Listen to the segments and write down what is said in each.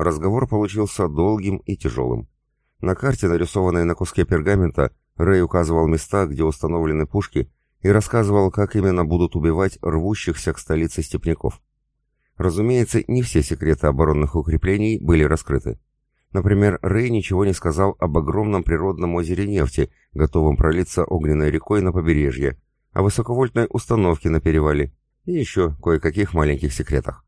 Разговор получился долгим и тяжелым. На карте, нарисованной на куске пергамента, Рэй указывал места, где установлены пушки, и рассказывал, как именно будут убивать рвущихся к столице степняков. Разумеется, не все секреты оборонных укреплений были раскрыты. Например, Рэй ничего не сказал об огромном природном озере нефти, готовом пролиться огненной рекой на побережье, о высоковольтной установке на перевале и еще кое-каких маленьких секретах.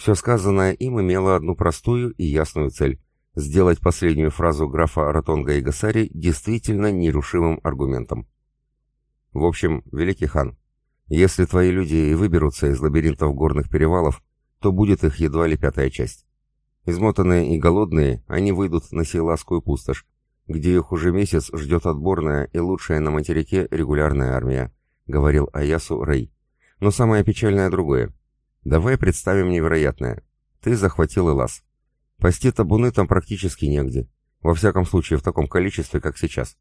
Все сказанное им имело одну простую и ясную цель – сделать последнюю фразу графа Ратонга и Гасари действительно нерушимым аргументом. В общем, великий хан, если твои люди и выберутся из лабиринтов горных перевалов, то будет их едва ли пятая часть. Измотанные и голодные, они выйдут на Сейласскую пустошь, где их уже месяц ждет отборная и лучшая на материке регулярная армия, говорил Аясу Рэй. Но самое печальное другое. Давай представим невероятное. Ты захватил Элас. Пасти табуны там практически негде. Во всяком случае, в таком количестве, как сейчас.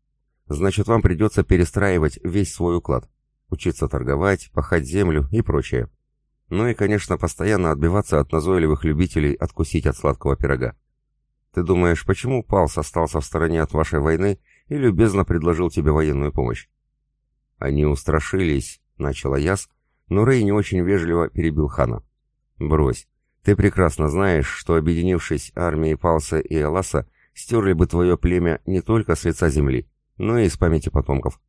Значит, вам придется перестраивать весь свой уклад. Учиться торговать, пахать землю и прочее. Ну и, конечно, постоянно отбиваться от назойливых любителей откусить от сладкого пирога. Ты думаешь, почему Палс остался в стороне от вашей войны и любезно предложил тебе военную помощь? Они устрашились, начала Яс, но Рэй не очень вежливо перебил хана. Брось. Ты прекрасно знаешь, что, объединившись армией Палса и Эласа, стерли бы твое племя не только с лица земли, но и из памяти потомков.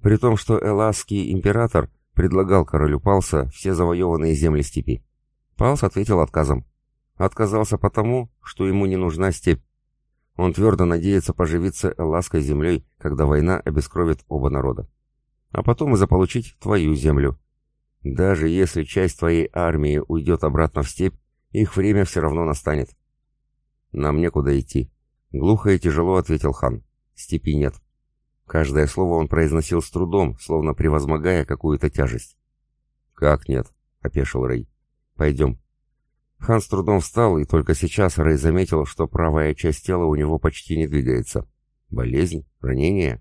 При том, что Эласский император предлагал королю Палса все завоеванные земли степи. Палс ответил отказом. Отказался потому, что ему не нужна степь. Он твердо надеется поживиться элласской землей, когда война обескровит оба народа. А потом и заполучить твою землю. Даже если часть твоей армии уйдет обратно в степь, их время все равно настанет. Нам некуда идти. Глухо и тяжело ответил хан. Степи нет. Каждое слово он произносил с трудом, словно превозмогая какую-то тяжесть. «Как нет?» — опешил Рэй. «Пойдем». Хан с трудом встал, и только сейчас Рэй заметил, что правая часть тела у него почти не двигается. Болезнь? Ранение?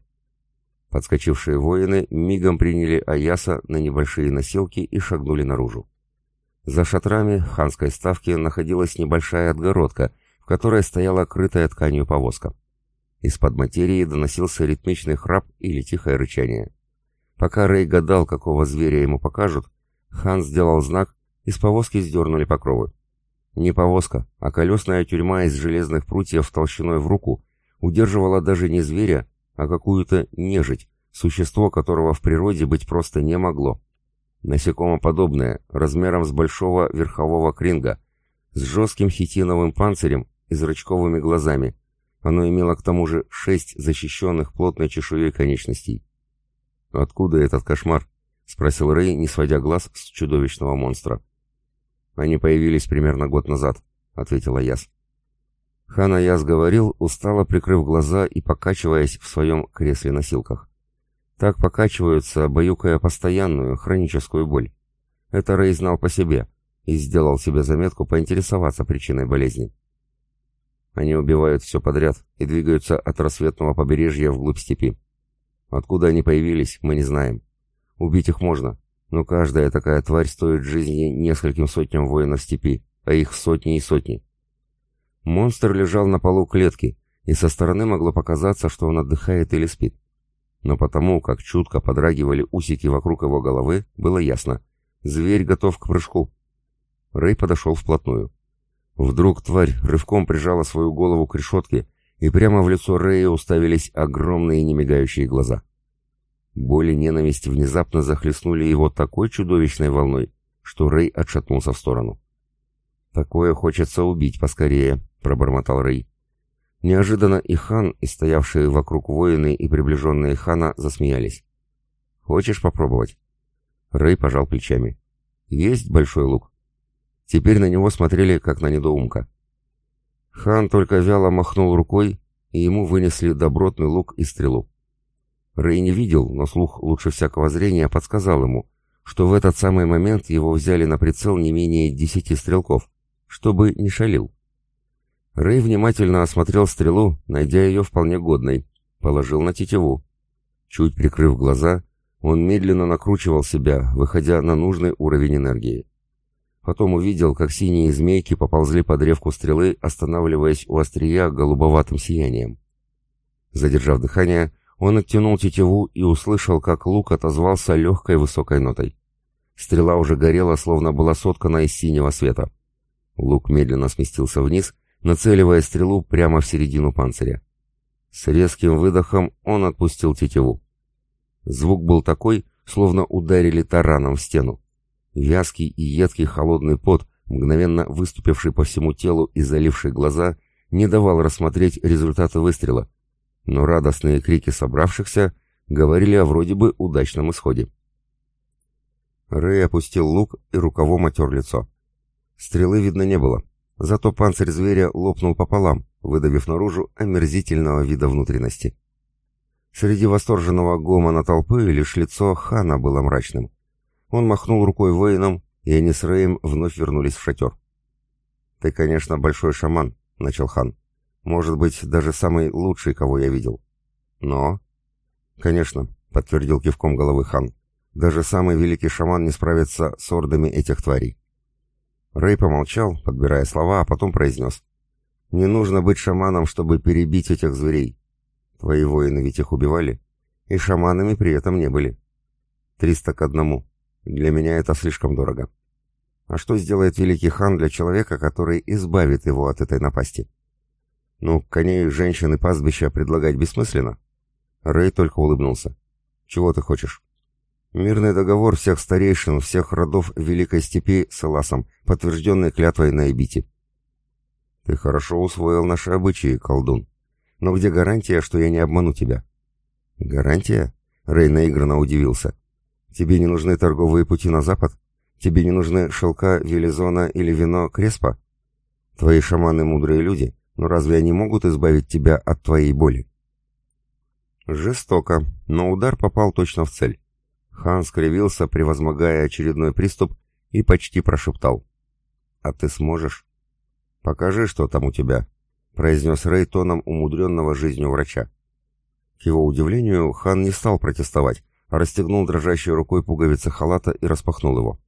Подскочившие воины мигом приняли Аяса на небольшие носилки и шагнули наружу. За шатрами ханской ставки находилась небольшая отгородка, в которой стояла крытая тканью повозка. Из-под материи доносился ритмичный храп или тихое рычание. Пока Рэй гадал, какого зверя ему покажут, хан сделал знак, и с повозки сдернули покровы. Не повозка, а колесная тюрьма из железных прутьев толщиной в руку удерживала даже не зверя, а какую-то нежить, существо которого в природе быть просто не могло. Насекомоподобное, размером с большого верхового кринга, с жестким хитиновым панцирем и зрачковыми глазами, оно имело к тому же шесть защищенных плотной чешуей конечностей. «Откуда этот кошмар?» — спросил Рэй, не сводя глаз с чудовищного монстра. «Они появились примерно год назад», — ответила Яс. Хан Аяс говорил, устало прикрыв глаза и покачиваясь в своем кресле-носилках. Так покачиваются, баюкая постоянную, хроническую боль. Это Рэй знал по себе и сделал себе заметку поинтересоваться причиной болезни. Они убивают все подряд и двигаются от рассветного побережья вглубь степи. Откуда они появились, мы не знаем. Убить их можно, но каждая такая тварь стоит жизни нескольким сотням воинов степи, а их сотни и сотни. Монстр лежал на полу клетки, и со стороны могло показаться, что он отдыхает или спит. Но потому, как чутко подрагивали усики вокруг его головы, было ясно. Зверь готов к прыжку. Рэй подошел вплотную. Вдруг тварь рывком прижала свою голову к решетке, и прямо в лицо Рэя уставились огромные немигающие глаза. Боль и ненависть внезапно захлестнули его такой чудовищной волной, что Рэй отшатнулся в сторону. «Такое хочется убить поскорее», — пробормотал Рэй. Неожиданно и хан, и стоявшие вокруг воины и приближенные хана засмеялись. «Хочешь попробовать?» Рэй пожал плечами. «Есть большой лук?» Теперь на него смотрели, как на недоумка. Хан только вяло махнул рукой, и ему вынесли добротный лук и стрелу. Рэй не видел, но слух лучше всякого зрения подсказал ему, что в этот самый момент его взяли на прицел не менее десяти стрелков, чтобы не шалил. Рэй внимательно осмотрел стрелу, найдя ее вполне годной, положил на тетиву. Чуть прикрыв глаза, он медленно накручивал себя, выходя на нужный уровень энергии. Потом увидел, как синие змейки поползли по древку стрелы, останавливаясь у острия голубоватым сиянием. Задержав дыхание, он оттянул тетиву и услышал, как лук отозвался легкой высокой нотой. Стрела уже горела, словно была соткана из синего света. Лук медленно сместился вниз, нацеливая стрелу прямо в середину панциря. С резким выдохом он отпустил тетиву. Звук был такой, словно ударили тараном в стену. Вязкий и едкий холодный пот, мгновенно выступивший по всему телу и заливший глаза, не давал рассмотреть результаты выстрела, но радостные крики собравшихся говорили о вроде бы удачном исходе. Рэй опустил лук и рукавом отер лицо. Стрелы видно не было, зато панцирь зверя лопнул пополам, выдавив наружу омерзительного вида внутренности. Среди восторженного гомона толпы лишь лицо хана было мрачным. Он махнул рукой воинам, и они с Рэем вновь вернулись в шатер. «Ты, конечно, большой шаман», — начал хан. «Может быть, даже самый лучший, кого я видел». «Но...» «Конечно», — подтвердил кивком головы хан. «Даже самый великий шаман не справится с ордами этих тварей». Рэй помолчал, подбирая слова, а потом произнес. «Не нужно быть шаманом, чтобы перебить этих зверей. Твои воины ведь их убивали, и шаманами при этом не были. Триста к одному. Для меня это слишком дорого. А что сделает великий хан для человека, который избавит его от этой напасти? Ну, коней, женщин и пастбища предлагать бессмысленно. Рэй только улыбнулся. Чего ты хочешь? Мирный договор всех старейшин, всех родов Великой Степи с Эласом, подтвержденный клятвой на Эбите. Ты хорошо усвоил наши обычаи, колдун. Но где гарантия, что я не обману тебя? Гарантия? Рэй наигранно удивился. Тебе не нужны торговые пути на запад? Тебе не нужны шелка Велизона или вино Креспа? Твои шаманы мудрые люди, но разве они могут избавить тебя от твоей боли? Жестоко, но удар попал точно в цель. Хан скривился, превозмогая очередной приступ, и почти прошептал. «А ты сможешь?» «Покажи, что там у тебя», — произнес Рэй тоном умудренного жизнью врача. К его удивлению, хан не стал протестовать, расстегнул дрожащей рукой пуговицы халата и распахнул его.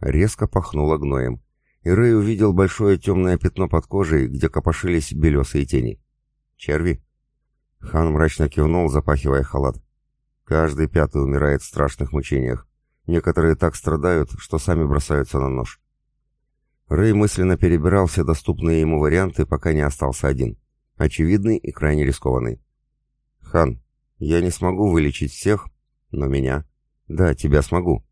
Резко пахнуло гноем, и Рэй увидел большое темное пятно под кожей, где копошились белесые тени. «Черви?» Хан мрачно кивнул, запахивая халат. «Каждый пятый умирает в страшных мучениях. Некоторые так страдают, что сами бросаются на нож». Рэй мысленно перебирал все доступные ему варианты, пока не остался один. Очевидный и крайне рискованный. «Хан, я не смогу вылечить всех, но меня? Да, тебя смогу.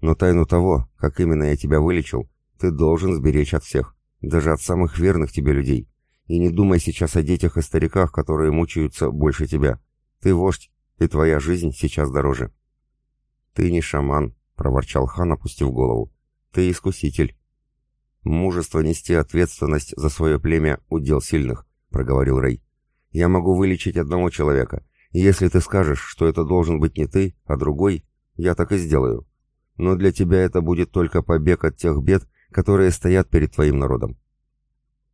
Но тайну того, как именно я тебя вылечил, ты должен сберечь от всех, даже от самых верных тебе людей. И не думай сейчас о детях и стариках, которые мучаются больше тебя. Ты вождь, и твоя жизнь сейчас дороже. Ты не шаман, проворчал хан, опустив голову. Ты искуситель. Мужество нести ответственность за свое племя — удел сильных, проговорил Рэй. Я могу вылечить одного человека, если ты скажешь, что это должен быть не ты, а другой, я так и сделаю. Но для тебя это будет только побег от тех бед, которые стоят перед твоим народом.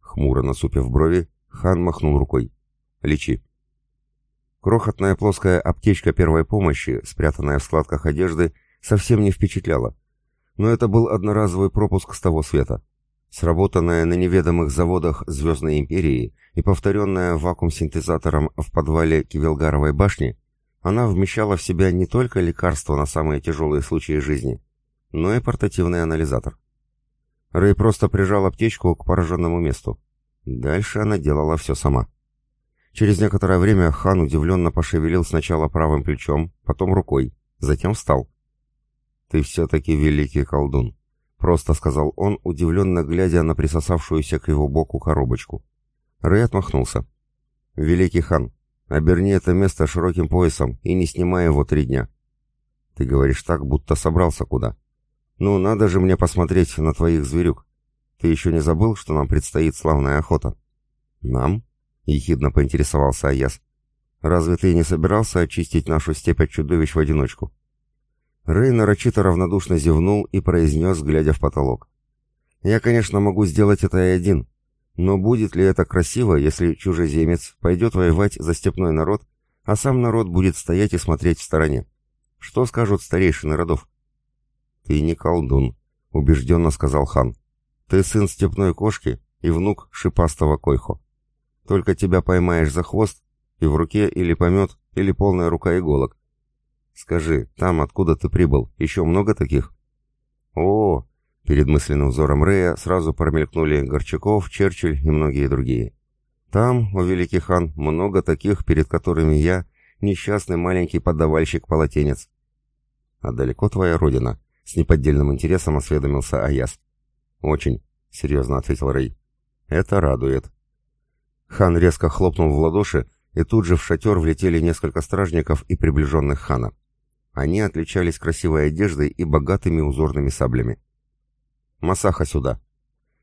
Хмуро насупив брови, хан махнул рукой. Лечи. Крохотная плоская аптечка первой помощи, спрятанная в складках одежды, совсем не впечатляла. Но это был одноразовый пропуск с того света. Сработанная на неведомых заводах Звездной Империи и повторенная вакуум-синтезатором в подвале Кивелгаровой башни, она вмещала в себя не только лекарства на самые тяжелые случаи жизни, но и портативный анализатор. Рэй просто прижал аптечку к пораженному месту. Дальше она делала все сама. Через некоторое время хан удивленно пошевелил сначала правым плечом, потом рукой, затем встал. «Ты все-таки великий колдун», Просто сказал он, удивленно глядя на присосавшуюся к его боку коробочку. Рэй отмахнулся. «Великий хан, оберни это место широким поясом и не снимай его три дня». «Ты говоришь так, будто собрался куда». «Ну, надо же мне посмотреть на твоих зверюк. Ты еще не забыл, что нам предстоит славная охота?» «Нам?» — ехидно поинтересовался Аяс. «Разве ты не собирался очистить нашу степь от чудовищ в одиночку?» Рэй нарочито равнодушно зевнул и произнес, глядя в потолок. «Я, конечно, могу сделать это и один, но будет ли это красиво, если чужеземец пойдет воевать за степной народ, а сам народ будет стоять и смотреть в стороне? Что скажут старейшины родов?» «Ты не колдун», — убежденно сказал хан. «Ты сын степной кошки и внук шипастого койхо. Только тебя поймаешь за хвост, и в руке или помет, или полная рука иголок. Скажи, там, откуда ты прибыл, еще много таких?» «О, Перед мысленным взором Рея сразу промелькнули Горчаков, Черчилль и многие другие. Там, о великий хан, много таких, перед которыми я, несчастный маленький поддавальщик-полотенец. А далеко твоя родина? С неподдельным интересом осведомился Аяс. Очень, серьезно ответил Рэй. Это радует. Хан резко хлопнул в ладоши, и тут же в шатер влетели несколько стражников и приближенных хана. Они отличались красивой одеждой и богатыми узорными саблями. Масаха сюда!»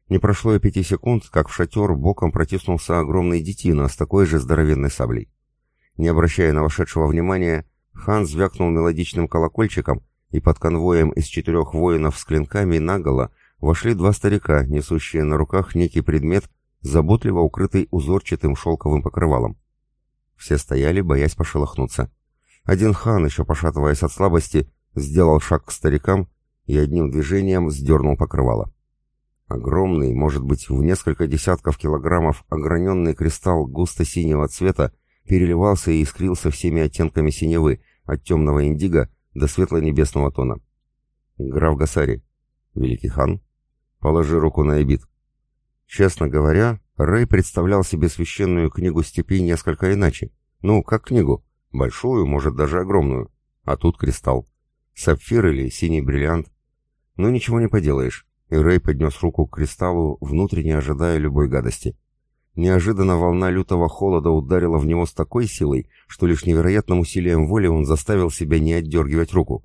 Не прошло и пяти секунд, как в шатер боком протиснулся огромный детина с такой же здоровенной саблей. Не обращая на вошедшего внимания, хан звякнул мелодичным колокольчиком, и под конвоем из четырех воинов с клинками наголо вошли два старика, несущие на руках некий предмет, заботливо укрытый узорчатым шелковым покрывалом. Все стояли, боясь пошелохнуться. Один хан, еще пошатываясь от слабости, сделал шаг к старикам и одним движением сдернул покрывало. Огромный, может быть, в несколько десятков килограммов ограненный кристалл густо-синего цвета переливался и искрился всеми оттенками синевы, от темного индиго до светло-небесного тона. Граф Гасари, великий хан, положи руку на эбит. Честно говоря, Рэй представлял себе священную книгу степи несколько иначе. Ну, как книгу, большую, может, даже огромную. А тут кристалл. Сапфир или синий бриллиант. Но ничего не поделаешь, и Рэй поднес руку к кристаллу, внутренне ожидая любой гадости. Неожиданно волна лютого холода ударила в него с такой силой, что лишь невероятным усилием воли он заставил себя не отдергивать руку.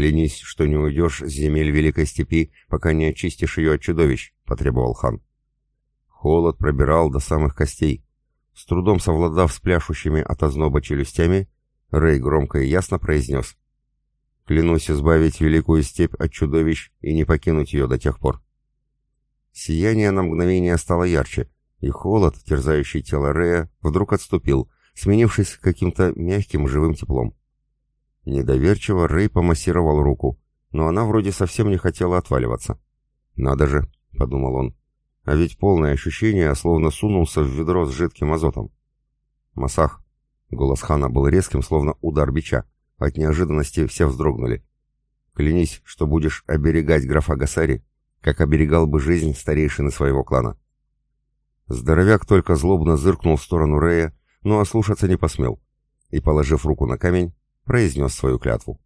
«Клянись, что не уйдешь с земель Великой Степи, пока не очистишь ее от чудовищ», — потребовал хан. Холод пробирал до самых костей. С трудом совладав с пляшущими от озноба челюстями, Рэй громко и ясно произнес. Клянусь избавить великую степь от чудовищ и не покинуть ее до тех пор. Сияние на мгновение стало ярче, и холод, терзающий тело Рея, вдруг отступил, сменившись каким-то мягким живым теплом. Недоверчиво Рэй помассировал руку, но она вроде совсем не хотела отваливаться. «Надо же», — подумал он, — «а ведь полное ощущение, словно сунулся в ведро с жидким азотом». «Масах», — голос хана был резким, словно удар бича, — от неожиданности все вздрогнули. Клянись, что будешь оберегать графа Гасари, как оберегал бы жизнь старейшины своего клана. Здоровяк только злобно зыркнул в сторону Рея, но ослушаться не посмел, и, положив руку на камень, произнес свою клятву.